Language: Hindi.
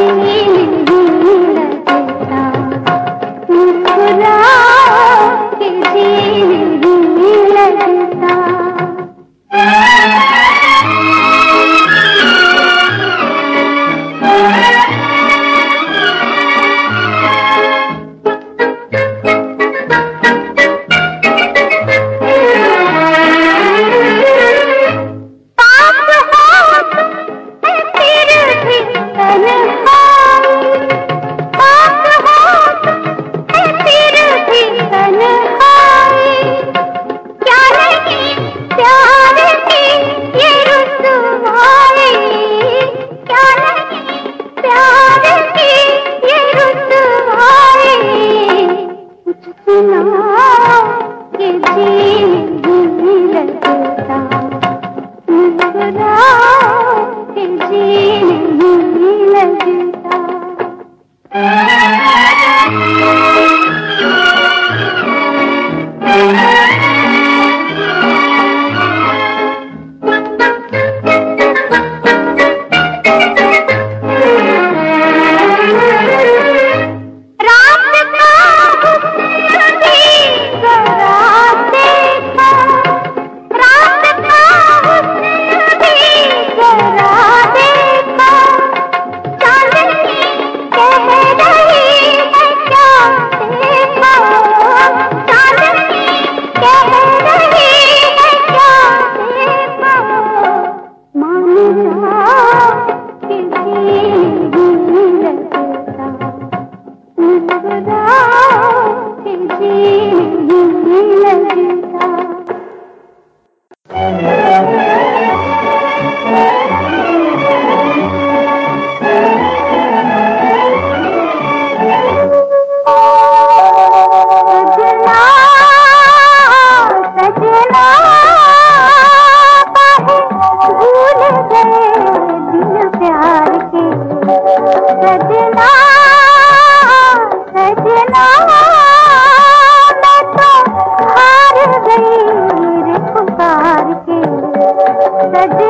Thank you. रही